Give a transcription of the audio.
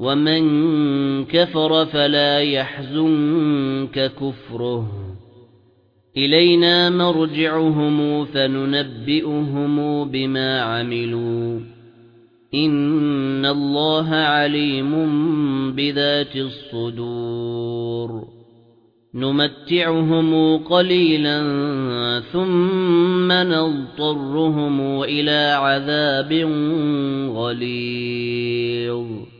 وَمَن كَفَرَ فَلَا يَحْزُنكَ كُفْرُهُ. إِلَيْنَا مَرْجِعُهُمْ فَنُنَبِّئُهُم بِمَا عَمِلُوا. إِنَّ اللَّهَ عَلِيمٌ بِذَاتِ الصُّدُورِ. نُمَتِّعُهُمْ قَلِيلًا ثُمَّ نَضْطَرُّهُمْ إِلَى عَذَابٍ غَلِيظٍ.